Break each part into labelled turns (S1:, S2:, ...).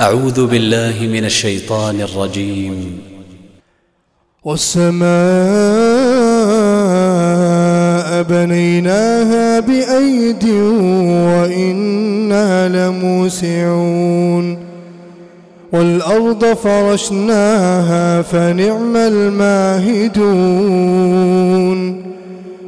S1: أعوذ بالله من الشيطان الرجيم.
S2: والسماء بنيناها بأيد وإنا لموسعون. والأرض فرشناها فنعم الماهدون.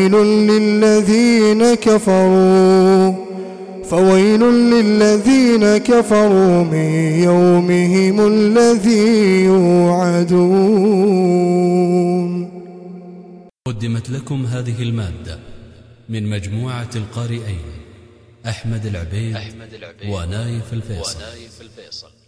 S2: فويل للذين كفروا. فويل للذين كفروا من يومهم الذي يوعدون.
S1: قدمت لكم هذه المادة من مجموعة القارئين أحمد العبيد, أحمد العبيد ونايف الفيصل, ونايف الفيصل.